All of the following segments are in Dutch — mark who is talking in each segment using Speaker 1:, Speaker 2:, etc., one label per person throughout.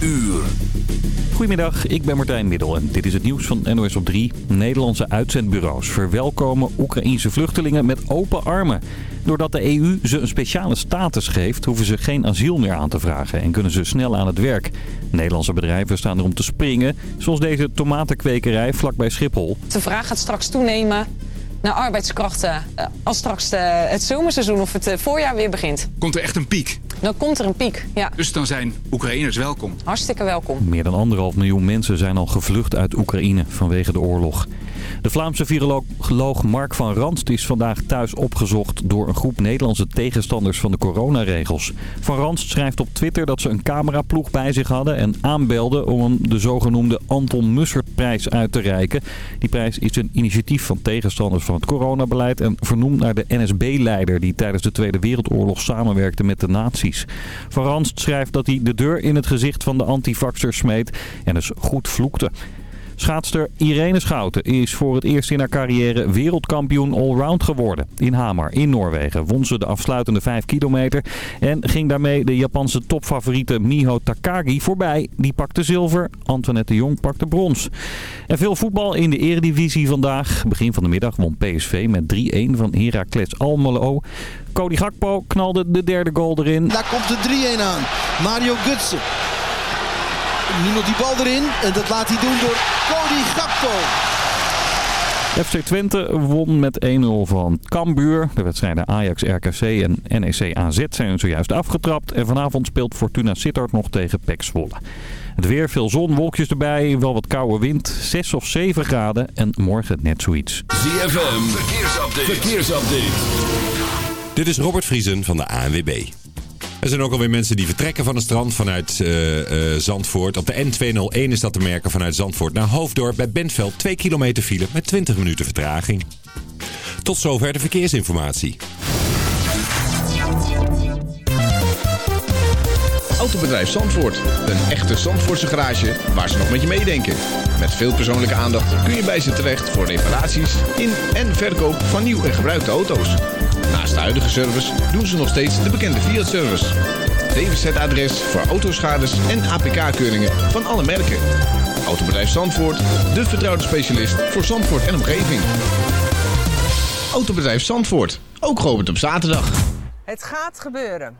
Speaker 1: uur.
Speaker 2: Goedemiddag, ik ben Martijn Middel en dit is het nieuws van NOS op 3. Nederlandse uitzendbureaus verwelkomen Oekraïense vluchtelingen met open armen. Doordat de EU ze een speciale status geeft, hoeven ze geen asiel meer aan te vragen en kunnen ze snel aan het werk. Nederlandse bedrijven staan er om te springen, zoals deze tomatenkwekerij vlakbij Schiphol.
Speaker 3: De vraag gaat straks toenemen naar arbeidskrachten eh, als straks het zomerseizoen of het eh, voorjaar weer begint.
Speaker 4: Komt er echt een piek?
Speaker 3: Dan komt er een piek, ja.
Speaker 4: Dus dan zijn Oekraïners welkom?
Speaker 3: Hartstikke welkom.
Speaker 2: Meer dan anderhalf miljoen mensen zijn al gevlucht uit Oekraïne vanwege de oorlog. De Vlaamse viroloog Mark van Ranst is vandaag thuis opgezocht door een groep Nederlandse tegenstanders van de coronaregels. Van Ranst schrijft op Twitter dat ze een cameraploeg bij zich hadden en aanbelden om hem de zogenoemde Anton Mussertprijs uit te reiken. Die prijs is een initiatief van tegenstanders van het coronabeleid en vernoemd naar de NSB-leider die tijdens de Tweede Wereldoorlog samenwerkte met de nazi's. Van Ranst schrijft dat hij de deur in het gezicht van de antivaxers smeet en dus goed vloekte. Schaatster Irene Schouten is voor het eerst in haar carrière wereldkampioen allround geworden. In Hamar in Noorwegen won ze de afsluitende 5 kilometer en ging daarmee de Japanse topfavoriete Miho Takagi voorbij. Die pakte zilver, Antoinette de Jong pakte brons. En veel voetbal in de eredivisie vandaag. Begin van de middag won PSV met 3-1 van Heracles Almelo. Cody Gakpo knalde de derde goal erin.
Speaker 5: Daar komt de 3-1 aan. Mario Gutsen nu nog die bal erin. En dat laat hij doen door Cody Gakpo.
Speaker 2: FC Twente won met 1-0 van Cambuur. De wedstrijden Ajax-RKC en NEC-AZ zijn zojuist afgetrapt. En vanavond speelt Fortuna Sittard nog tegen PEC Zwolle. Het weer, veel zon, wolkjes erbij, wel wat koude wind. 6 of 7 graden en morgen net zoiets.
Speaker 1: ZFM, verkeersupdate. verkeersupdate.
Speaker 6: Dit is Robert Vriesen van de ANWB. Er zijn ook alweer mensen die vertrekken van het strand vanuit uh, uh, Zandvoort. Op de N201 is dat te merken vanuit Zandvoort naar Hoofddorp. Bij Bentveld 2 kilometer file met 20 minuten vertraging. Tot zover de verkeersinformatie.
Speaker 7: Autobedrijf Zandvoort. Een echte Zandvoortse garage waar ze nog met je meedenken. Met veel persoonlijke aandacht kun je bij ze terecht voor reparaties in en verkoop van nieuw en gebruikte auto's. Naast de huidige service doen ze nog steeds de bekende Fiat-service. DWZ-adres voor autoschades en APK-keuringen van alle merken. Autobedrijf Zandvoort, de vertrouwde specialist voor Zandvoort en omgeving. Autobedrijf Zandvoort, ook geopend op zaterdag.
Speaker 8: Het gaat gebeuren.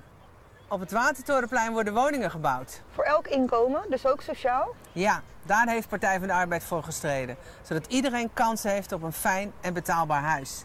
Speaker 8: Op het Watertorenplein worden woningen gebouwd.
Speaker 9: Voor elk inkomen, dus ook sociaal?
Speaker 8: Ja, daar heeft Partij van de Arbeid voor gestreden. Zodat iedereen kans heeft op een fijn en betaalbaar huis.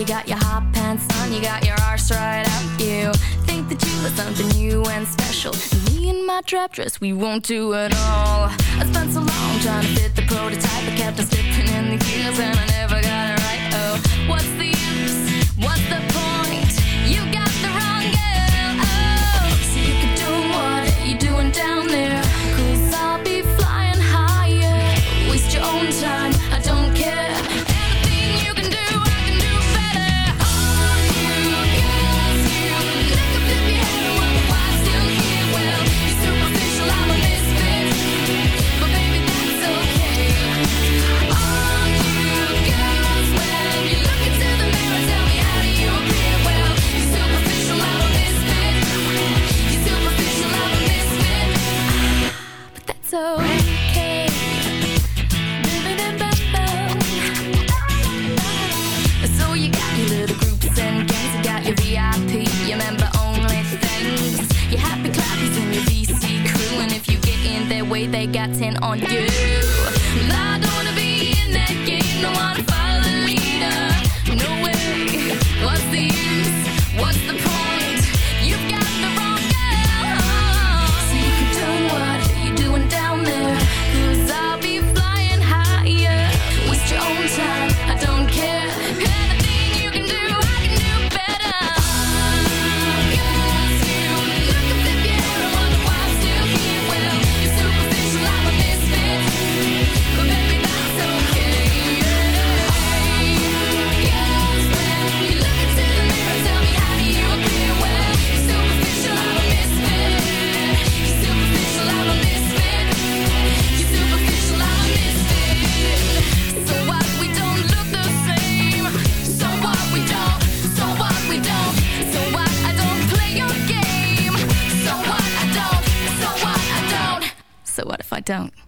Speaker 10: You got your hot pants on, you got your arse right out You think that you are something new and special me and my trap dress, we won't do it all. I spent so long trying to fit the prototype, I kept on slipping in the gears and I never got it right. Oh, what's the use? What's the point? You got the wrong girl. Oh, so you could do what you doing down there. they got 10 on you. I don't wanna be in that game, no wanna follow the leader. No way, what's the
Speaker 11: don't.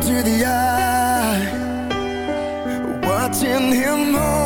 Speaker 12: To the eye. Watching him hold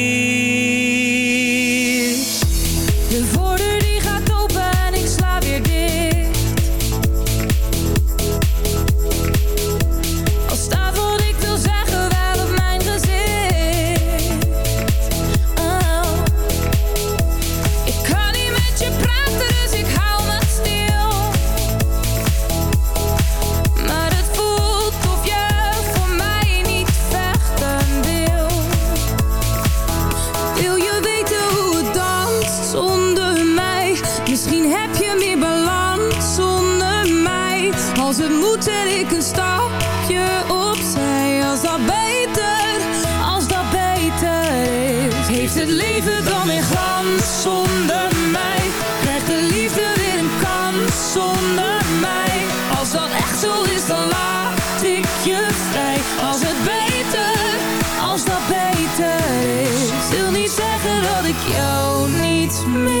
Speaker 12: Jou niet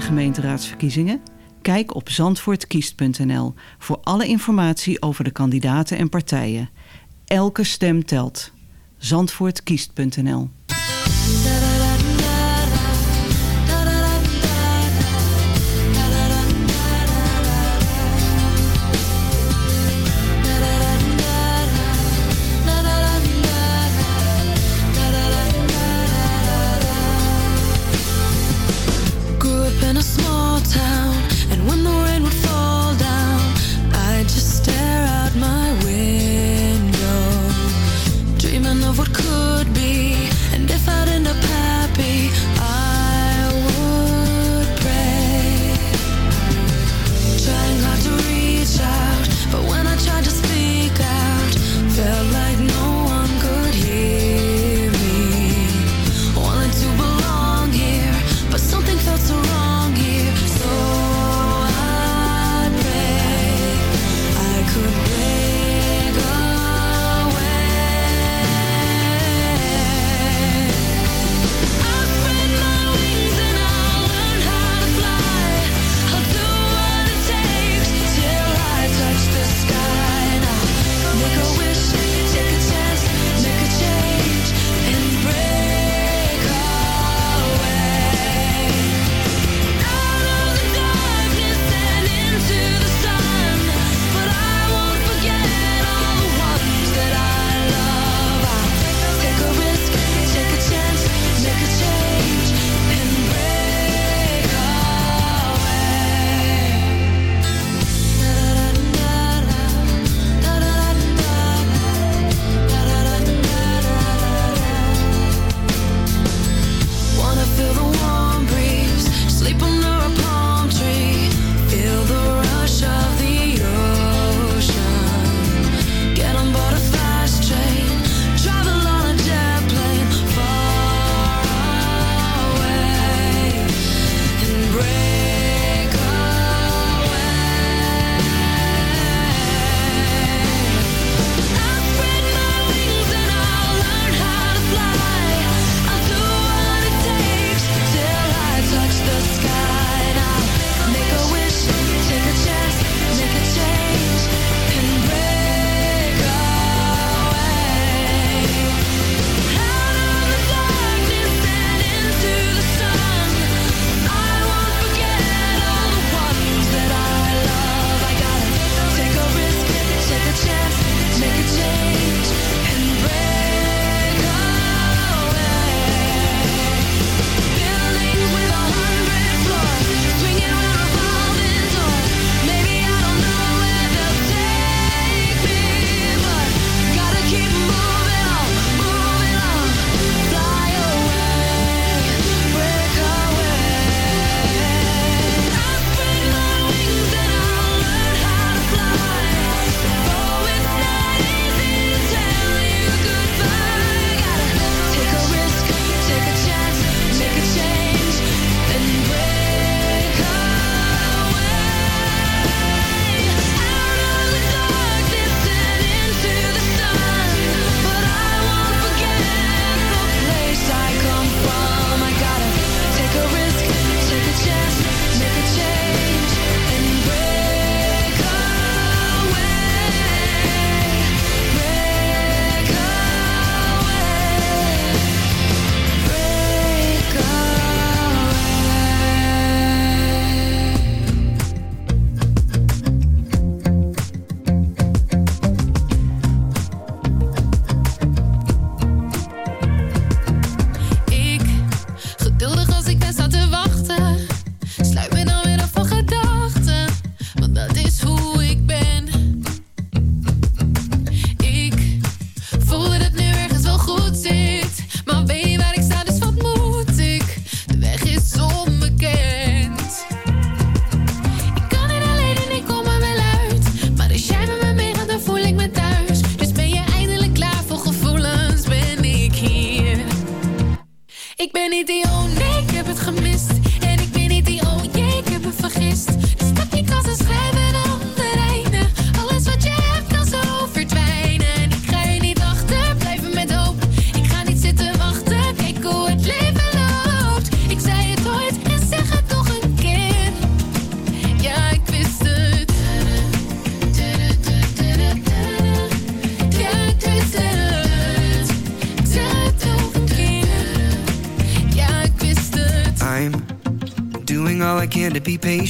Speaker 13: Gemeenteraadsverkiezingen? Kijk op zandvoortkiest.nl voor alle informatie over de kandidaten en partijen. Elke stem telt. Zandvoortkiest.nl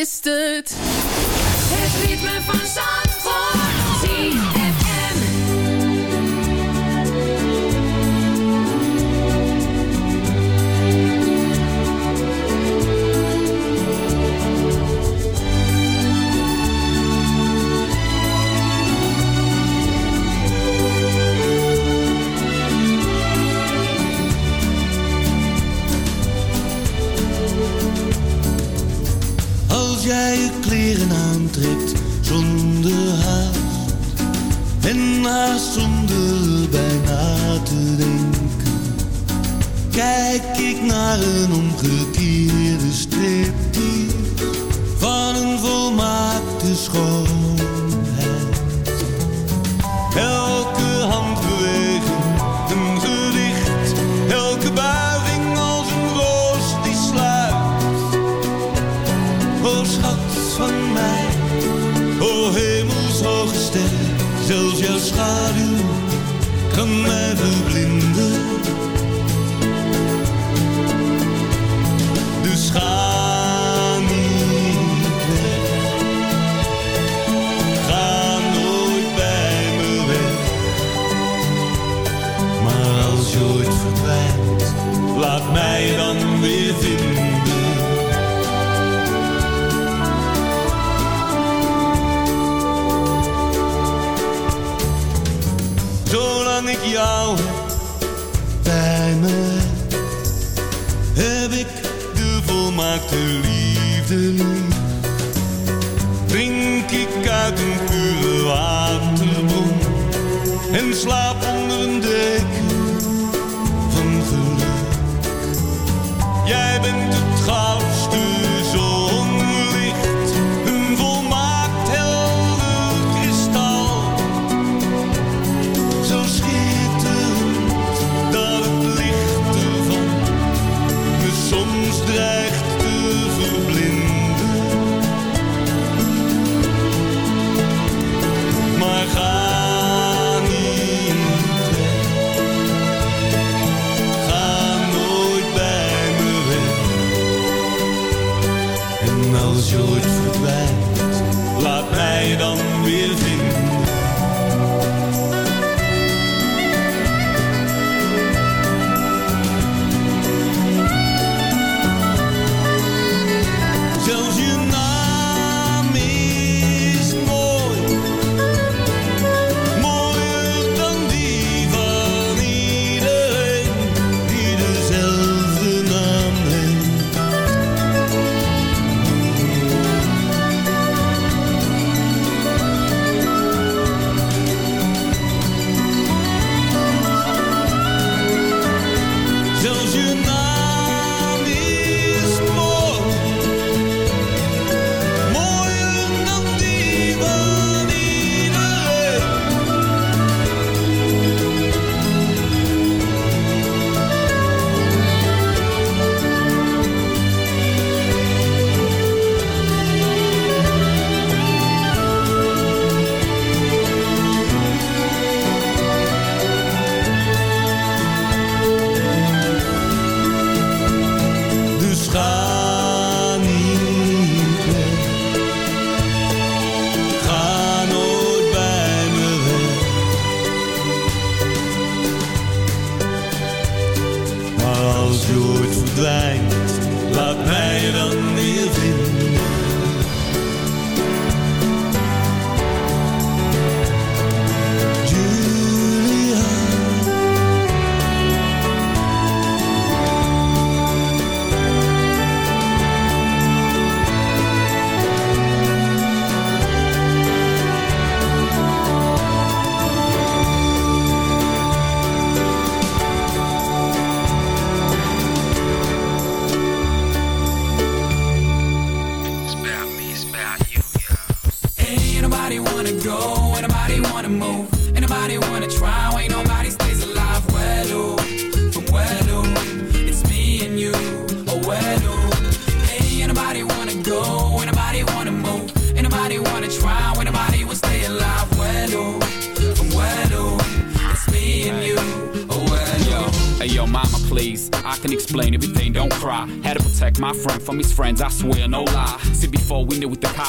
Speaker 10: Wist het. Het ritme van Zandvoort.
Speaker 14: Jij je kleren aantrekt zonder haast En haast zonder bijna te denken. Kijk ik naar een omgekeerde striptease Van een volmaakte schoonheid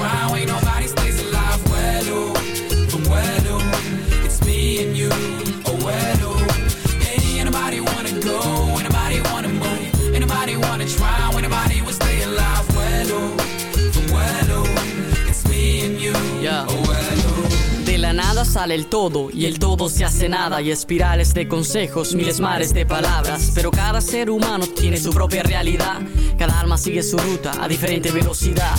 Speaker 15: nobody wanna try, ain't nobody stays alive. Well, oh, oh, it's me and you. Well, hey, ain't nobody wanna go, ain't nobody wanna move, ain't nobody wanna try, ain't nobody will stay alive. Well, from well, it's me and you.
Speaker 16: Yeah.
Speaker 15: Well.
Speaker 16: De la nada sale el todo y el todo se hace nada y espirales de consejos, miles mares de palabras. Pero cada ser humano tiene su propia realidad. Cada alma sigue su ruta a diferente velocidad.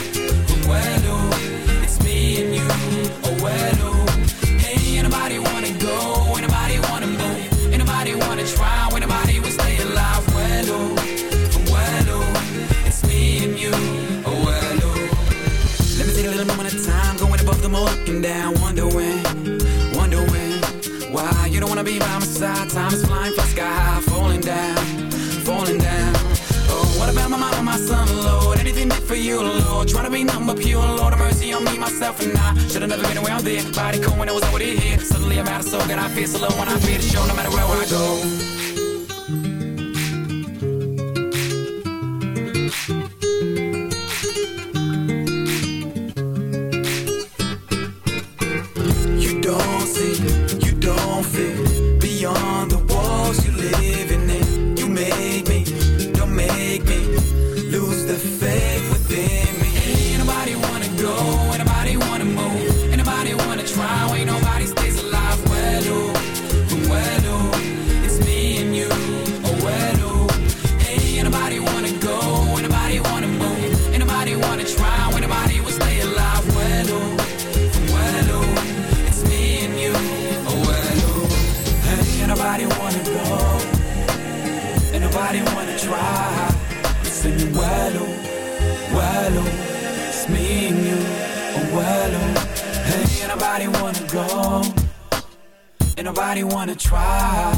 Speaker 15: Well, oh, hey, ain't nobody wanna go, ain't nobody wanna move, ain't nobody wanna try, ain't nobody will stay alive. Oh, from well, oh, it's me and you. Oh, well, oh. Let me take a little moment of time, going above them all, looking down, wondering, wondering why you don't wanna be by my side. Time is flying, fly sky high, falling down, falling down. Oh, what about my mama, my son, Lord? Anything did for you, Lord? Trying to be numb but pure, Lord, have mercy on me, myself, and I. Should've never been around there. Body cool when I was over here. Suddenly I'm out of soul, and I feel so low when I feel the show, no matter where I go. Me and you. Oh, well, oh, hey, ain't nobody wanna go, ain't nobody wanna try.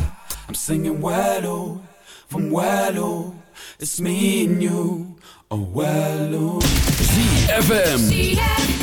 Speaker 15: I'm singing well, oh, from well, oh, it's me and you. Oh, well, oh.
Speaker 1: ZFM.